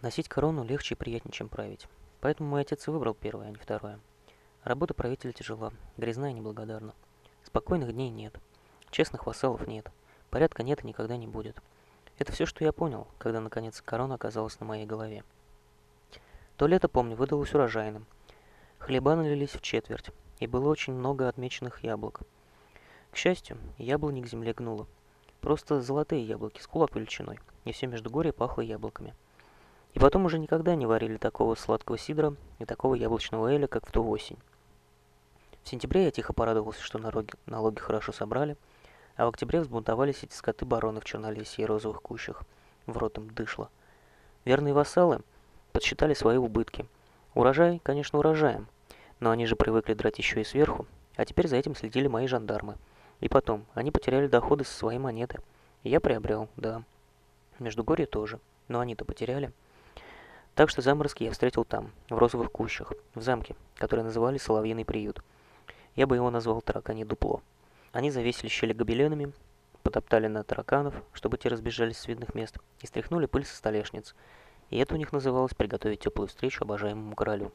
Носить корону легче и приятнее, чем править. Поэтому мой отец и выбрал первое, а не второе. Работа правителя тяжела, грязная и неблагодарна. Спокойных дней нет. Честных вассалов нет. Порядка нет и никогда не будет. Это все, что я понял, когда, наконец, корона оказалась на моей голове. То лето, помню, выдалось урожайным. Хлеба налились в четверть, и было очень много отмеченных яблок. К счастью, яблони к земле гнуло. Просто золотые яблоки с кулак величиной, и все междугорье пахло яблоками. И потом уже никогда не варили такого сладкого сидра и такого яблочного эля, как в ту осень. В сентябре я тихо порадовался, что налоги, налоги хорошо собрали, а в октябре взбунтовались эти скоты-бароны в Чернолесье и розовых кущах. В рот им дышло. Верные вассалы подсчитали свои убытки. Урожай, конечно, урожаем, но они же привыкли драть еще и сверху, а теперь за этим следили мои жандармы. И потом, они потеряли доходы со своей монеты. И я приобрел, да. Междугорье тоже, но они-то потеряли. Так что заморозки я встретил там, в розовых кущах, в замке, который называли Соловьиный приют. Я бы его назвал таракани дупло. Они завесили щели гобеленами, потоптали на тараканов, чтобы те разбежались с видных мест, и стряхнули пыль со столешниц. И это у них называлось приготовить теплую встречу обожаемому королю.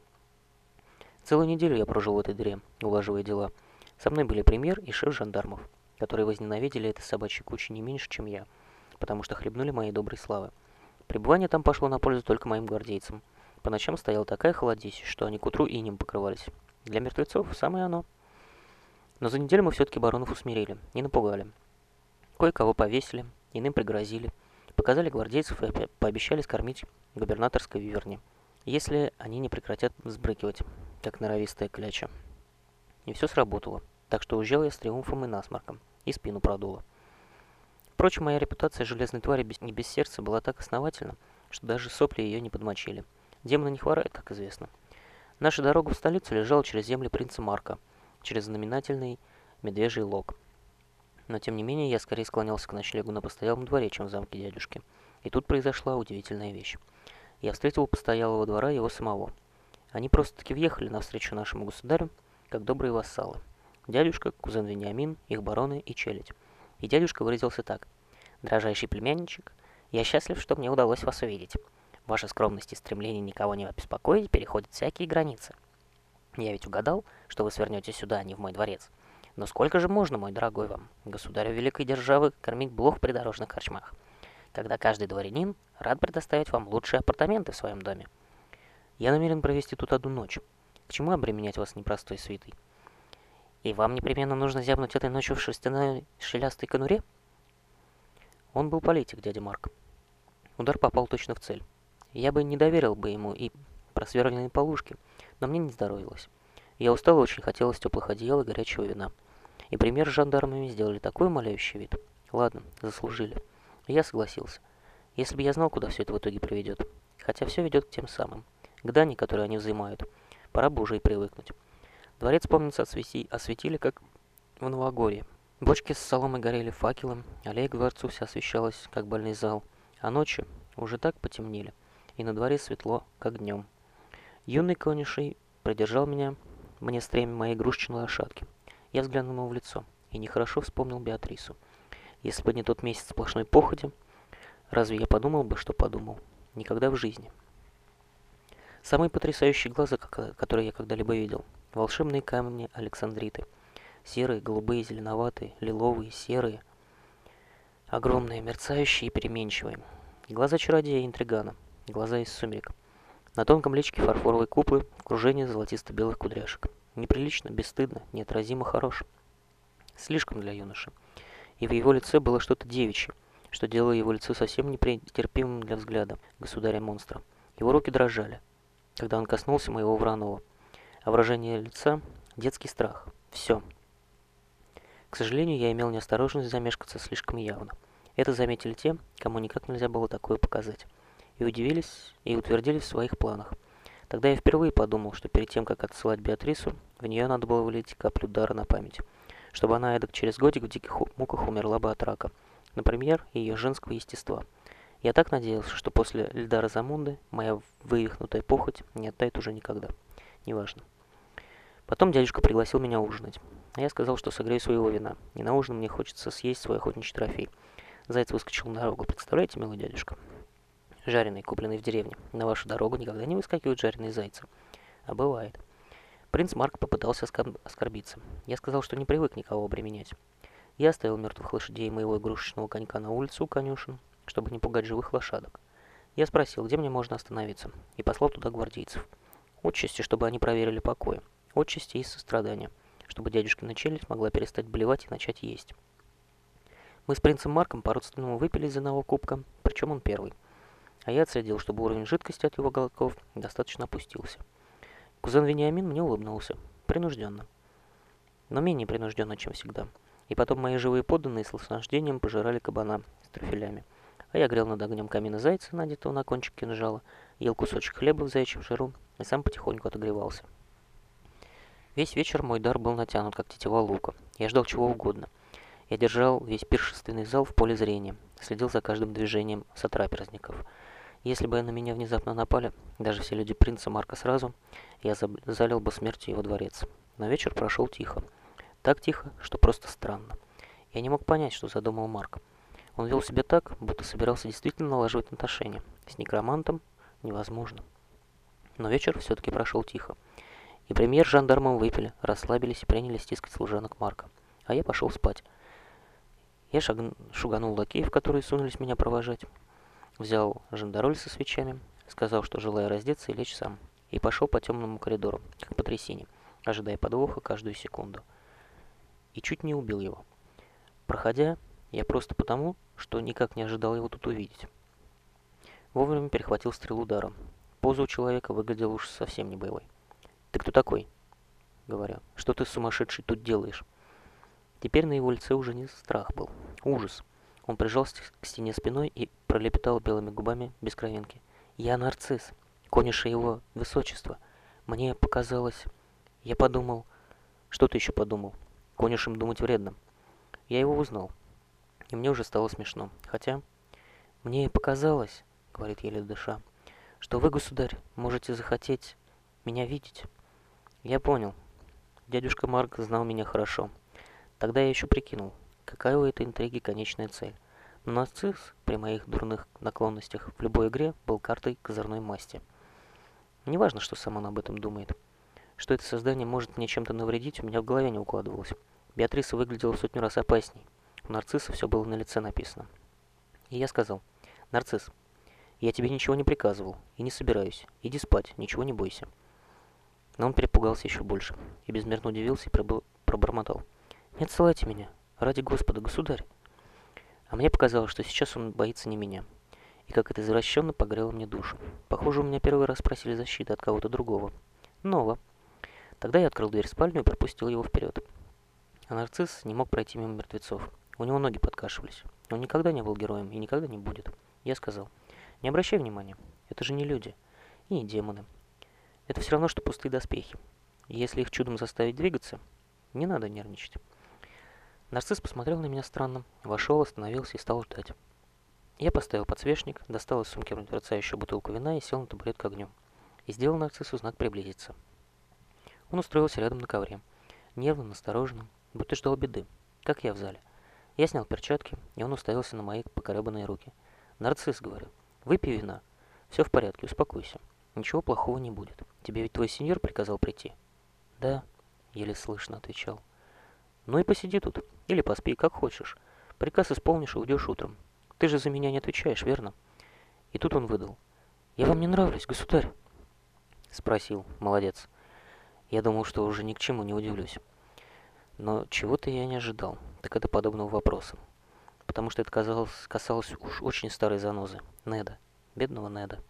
Целую неделю я прожил в этой дыре, улаживая дела. Со мной были премьер и шеф жандармов, которые возненавидели это собачье кучи не меньше, чем я, потому что хлебнули моей доброй славы. Пребывание там пошло на пользу только моим гвардейцам. По ночам стояла такая холодища, что они к утру и ним покрывались. Для мертвецов самое оно. Но за неделю мы все-таки баронов усмирили, не напугали. Кое-кого повесили, иным пригрозили, показали гвардейцев и пообещали скормить губернаторской виверни, если они не прекратят взбрыкивать, как норовистая кляча. И все сработало, так что уезжал я с триумфом и насморком, и спину продуло. Впрочем, моя репутация железной твари без, не без сердца была так основательна, что даже сопли ее не подмочили. Демоны не хворают, как известно. Наша дорога в столицу лежала через земли принца Марка, через знаменательный медвежий лог. Но тем не менее, я скорее склонялся к ночлегу на постоялом дворе, чем в замке дядюшки. И тут произошла удивительная вещь. Я встретил постоялого двора его самого. Они просто-таки въехали навстречу нашему государю, как добрые вассалы. Дядюшка, кузен Вениамин, их бароны и челядь. И дядюшка выразился так. «Дрожайший племянничек, я счастлив, что мне удалось вас увидеть. Ваша скромность и стремление никого не обеспокоить переходят всякие границы. Я ведь угадал, что вы свернете сюда, а не в мой дворец. Но сколько же можно, мой дорогой вам, государю великой державы, кормить блох в придорожных корчмах, когда каждый дворянин рад предоставить вам лучшие апартаменты в своем доме? Я намерен провести тут одну ночь. К чему обременять вас непростой свитой? И вам непременно нужно зябнуть этой ночью в шерстяной шелястой конуре? Он был политик, дядя Марк. Удар попал точно в цель. Я бы не доверил бы ему и просверленные полушки, но мне не здоровилось. Я устал очень хотелось теплых одеял и горячего вина. И пример с жандармами сделали такой умоляющий вид. Ладно, заслужили. Я согласился. Если бы я знал, куда все это в итоге приведет. Хотя все ведет к тем самым. К дани, которые они взимают. Пора бы уже и привыкнуть. Дворец, помнится, освети, осветили, как в Новогорье. Бочки с соломой горели факелом, аллея к дворцу вся освещалась, как больный зал, а ночи уже так потемнели, и на дворе светло, как днем. Юный конюшей придержал меня, мне стремя моей игрушечной лошадки. Я взглянул ему в лицо и нехорошо вспомнил Беатрису. Если бы не тот месяц сплошной походи, разве я подумал бы, что подумал? Никогда в жизни. Самые потрясающие глаза, которые я когда-либо видел – Волшебные камни Александриты. Серые, голубые, зеленоватые, лиловые, серые. Огромные, мерцающие и переменчивые. Глаза чародея и интригана. Глаза из сумерек. На тонком личке фарфоровой куклы в окружении золотисто-белых кудряшек. Неприлично, бесстыдно, неотразимо хорош. Слишком для юноши. И в его лице было что-то девичье, что делало его лицо совсем непретерпимым для взгляда государя-монстра. Его руки дрожали, когда он коснулся моего Вранова а выражение лица – детский страх. Все. К сожалению, я имел неосторожность замешкаться слишком явно. Это заметили те, кому никак нельзя было такое показать. И удивились, и утвердили в своих планах. Тогда я впервые подумал, что перед тем, как отсылать Беатрису, в нее надо было вылить каплю дара на память, чтобы она эдак через годик в диких муках умерла бы от рака, например, ее женского естества. Я так надеялся, что после льда Розамунды моя вывихнутая похоть не оттает уже никогда. Неважно. Потом дядюшка пригласил меня ужинать. А я сказал, что согрею своего вина. И на ужин мне хочется съесть свой охотничий трофей. Заяц выскочил на дорогу. Представляете, милый дядюшка? жареные, купленные в деревне. На вашу дорогу никогда не выскакивают жареные зайцы. А бывает. Принц Марк попытался оскорбиться. Я сказал, что не привык никого обременять. Я оставил мертвых лошадей моего игрушечного конька на улицу у конюшен, чтобы не пугать живых лошадок. Я спросил, где мне можно остановиться, и послал туда гвардейцев. Отчасти, чтобы они проверили покой. Отчасти из сострадания, чтобы дядюшкина челюсть могла перестать блевать и начать есть. Мы с принцем Марком по-родственному выпили из одного кубка, причем он первый. А я отследил, чтобы уровень жидкости от его глотков достаточно опустился. Кузен Вениамин мне улыбнулся. Принужденно. Но менее принужденно, чем всегда. И потом мои живые подданные с наслаждением пожирали кабана с трюфелями. А я грел над огнем камина зайца, надетого на кончик кинжала, ел кусочек хлеба в заячьем жиру и сам потихоньку отогревался. Весь вечер мой дар был натянут, как тетива лука. Я ждал чего угодно. Я держал весь пиршественный зал в поле зрения, следил за каждым движением сотрапезников. Если бы на меня внезапно напали, даже все люди принца Марка сразу, я залил бы смертью его дворец. Но вечер прошел тихо. Так тихо, что просто странно. Я не мог понять, что задумал Марк. Он вел себя так, будто собирался действительно налаживать отношения. С некромантом невозможно. Но вечер все-таки прошел тихо. И премьер жандармом выпили, расслабились и приняли стискать служанок Марка. А я пошел спать. Я шаг... шуганул лакеев, которые сунулись меня провожать. Взял жандароль со свечами, сказал, что желаю раздеться и лечь сам. И пошел по темному коридору, как по трясине, ожидая подвоха каждую секунду и чуть не убил его. Проходя, я просто потому, что никак не ожидал его тут увидеть. Вовремя перехватил стрелу удара. Поза у человека выглядела уж совсем не боевой. «Ты кто такой?» Говорю. «Что ты сумасшедший тут делаешь?» Теперь на его лице уже не страх был. Ужас. Он прижался к стене спиной и пролепетал белыми губами без кровинки. «Я нарцисс, конюша его высочества. Мне показалось... Я подумал...» «Что ты еще подумал?» Конюшем думать вредно. Я его узнал. И мне уже стало смешно. Хотя, мне показалось, говорит еле дыша, что вы, государь, можете захотеть меня видеть. Я понял. Дядюшка Марк знал меня хорошо. Тогда я еще прикинул, какая у этой интриги конечная цель. Но нарцисс при моих дурных наклонностях в любой игре был картой козырной масти. Неважно, что сам он об этом думает. Что это создание может мне чем-то навредить, у меня в голове не укладывалось. Беатриса выглядела в сотню раз опасней. У нарцисса все было на лице написано. И я сказал, «Нарцисс, я тебе ничего не приказывал и не собираюсь. Иди спать, ничего не бойся». Но он перепугался еще больше и безмерно удивился и пробормотал. «Не отсылайте меня, ради Господа, государь». А мне показалось, что сейчас он боится не меня. И как это извращенно погрело мне душу. Похоже, у меня первый раз спросили защиты от кого-то другого. Ново. Тогда я открыл дверь в спальню и пропустил его вперед. А нарцисс не мог пройти мимо мертвецов. У него ноги подкашивались. Он никогда не был героем и никогда не будет. Я сказал, не обращай внимания, это же не люди и не демоны. Это все равно, что пустые доспехи. Если их чудом заставить двигаться, не надо нервничать. Нарцисс посмотрел на меня странно, вошел, остановился и стал ждать. Я поставил подсвечник, достал из сумки мерцающую бутылку вина и сел на табурет к огню. И сделал нарциссу знак приблизиться. Он устроился рядом на ковре, нервно, настороженно, будто ждал беды, как я в зале. Я снял перчатки, и он уставился на мои покоребанные руки. «Нарцисс», — говорю, — «выпей вина. Все в порядке, успокойся. Ничего плохого не будет. Тебе ведь твой сеньор приказал прийти?» «Да», — еле слышно отвечал. «Ну и посиди тут, или поспи, как хочешь. Приказ исполнишь и уйдешь утром. Ты же за меня не отвечаешь, верно?» И тут он выдал. «Я вам не нравлюсь, государь?» Спросил, молодец. Я думал, что уже ни к чему не удивлюсь. Но чего-то я не ожидал, так это подобного вопроса. Потому что это казалось, касалось уж очень старой занозы, Неда, бедного Неда.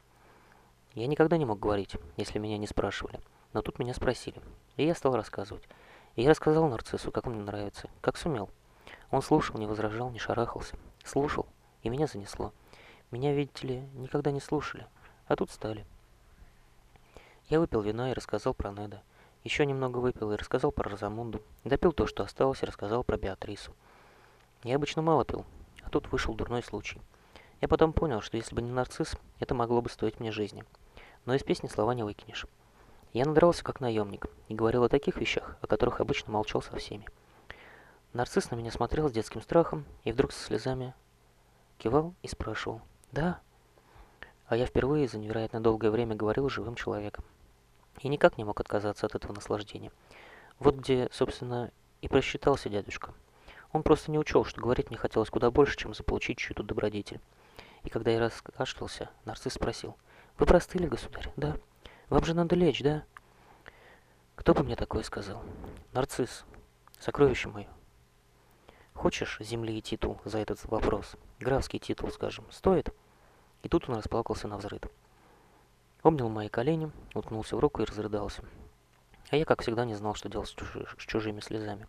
Я никогда не мог говорить, если меня не спрашивали. Но тут меня спросили, и я стал рассказывать. И я рассказал нарциссу, как мне нравится, как сумел. Он слушал, не возражал, не шарахался. Слушал, и меня занесло. Меня, видите ли, никогда не слушали, а тут стали. Я выпил вина и рассказал про Неда. Еще немного выпил и рассказал про Розамунду. Допил то, что осталось, и рассказал про Беатрису. Я обычно мало пил, а тут вышел дурной случай. Я потом понял, что если бы не нарцисс, это могло бы стоить мне жизни. Но из песни слова не выкинешь. Я надрался как наемник и говорил о таких вещах, о которых обычно молчал со всеми. Нарцисс на меня смотрел с детским страхом и вдруг со слезами кивал и спрашивал. «Да?» А я впервые за невероятно долгое время говорил живым человеком. И никак не мог отказаться от этого наслаждения. Вот где, собственно, и просчитался дядюшка. Он просто не учел, что говорить мне хотелось куда больше, чем заполучить чью-то добродетель. И когда я раскашлялся, нарцисс спросил. «Вы простыли, государь?» «Да». «Вам же надо лечь, да?» Кто бы мне такое сказал? Нарцисс, сокровище мое. Хочешь земли и титул за этот вопрос? Графский титул, скажем, стоит? И тут он расплакался на взрыв. Обнял мои колени, уткнулся в руку и разрыдался. А я, как всегда, не знал, что делать с, чужи, с чужими слезами.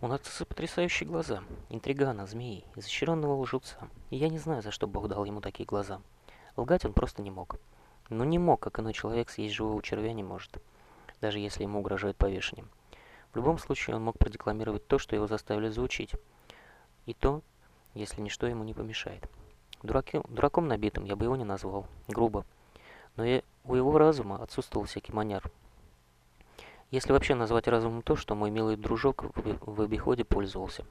У нарцисса потрясающие глаза, интригана, змеи, изощренного лжеца. И я не знаю, за что Бог дал ему такие глаза. Лгать он просто не мог. Но не мог, как иной человек съесть живого червя не может даже если ему угрожает повешением. В любом случае он мог продекламировать то, что его заставили звучить, и то, если ничто ему не помешает. Дураки, дураком набитым я бы его не назвал, грубо, но и у его разума отсутствовал всякий манер. Если вообще назвать разумом то, что мой милый дружок в, в обиходе пользовался.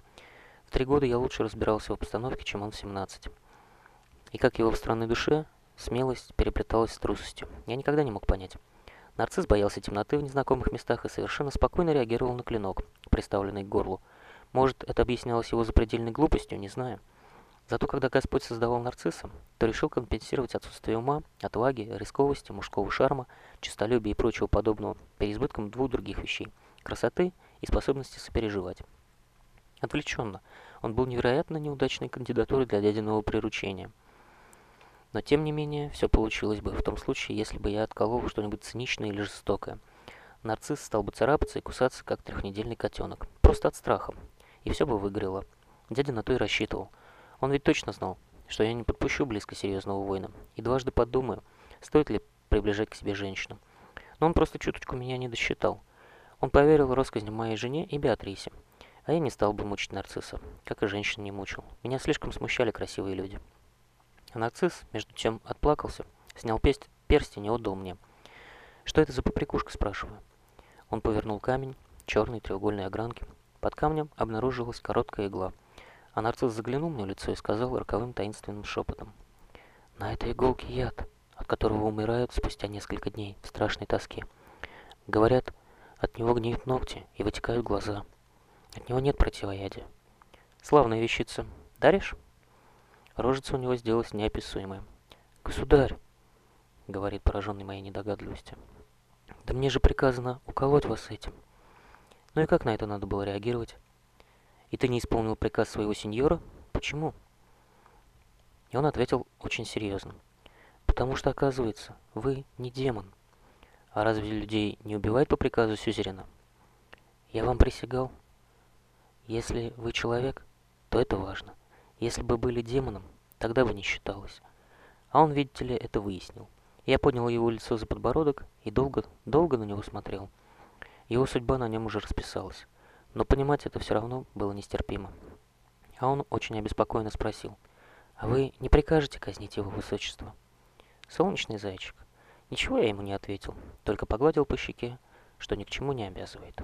В три года я лучше разбирался в обстановке, чем он в 17. И как его в странной душе, смелость переплеталась с трусостью. Я никогда не мог понять. Нарцисс боялся темноты в незнакомых местах и совершенно спокойно реагировал на клинок, приставленный к горлу. Может, это объяснялось его запредельной глупостью, не знаю. Зато когда Господь создавал нарцисса, то решил компенсировать отсутствие ума, отваги, рисковости, мужского шарма, честолюбия и прочего подобного переизбытком двух других вещей – красоты и способности сопереживать. Отвлеченно, он был невероятно неудачной кандидатурой для дядиного приручения – но тем не менее, все получилось бы в том случае, если бы я отколол что-нибудь циничное или жестокое. Нарцисс стал бы царапаться и кусаться, как трехнедельный котенок. Просто от страха. И все бы выгорело. Дядя на то и рассчитывал. Он ведь точно знал, что я не подпущу близко серьезного воина. И дважды подумаю, стоит ли приближать к себе женщину. Но он просто чуточку меня не досчитал. Он поверил россказням моей жене и Беатрисе. А я не стал бы мучить нарцисса, как и женщин не мучил. Меня слишком смущали красивые люди. А нарцисс, между тем, отплакался, снял песть, перстень и отдал мне. «Что это за поприкушка?» – спрашиваю. Он повернул камень, черный треугольной огранки. Под камнем обнаружилась короткая игла. А нарцисс заглянул мне в лицо и сказал роковым таинственным шепотом. «На этой иголке яд, от которого умирают спустя несколько дней в страшной тоске. Говорят, от него гниют ногти и вытекают глаза. От него нет противоядия. Славная вещица. Даришь?» Рожица у него сделалась неописуемая. «Государь!» — говорит пораженный моей недогадливостью. «Да мне же приказано уколоть вас этим». Ну и как на это надо было реагировать? «И ты не исполнил приказ своего сеньора? Почему?» И он ответил очень серьезно. «Потому что, оказывается, вы не демон. А разве людей не убивают по приказу сюзерена?» «Я вам присягал. Если вы человек, то это важно». Если бы были демоном, тогда бы не считалось. А он, видите ли, это выяснил. Я поднял его лицо за подбородок и долго, долго на него смотрел. Его судьба на нем уже расписалась. Но понимать это все равно было нестерпимо. А он очень обеспокоенно спросил, «А вы не прикажете казнить его высочество?» «Солнечный зайчик». Ничего я ему не ответил, только погладил по щеке, что ни к чему не обязывает.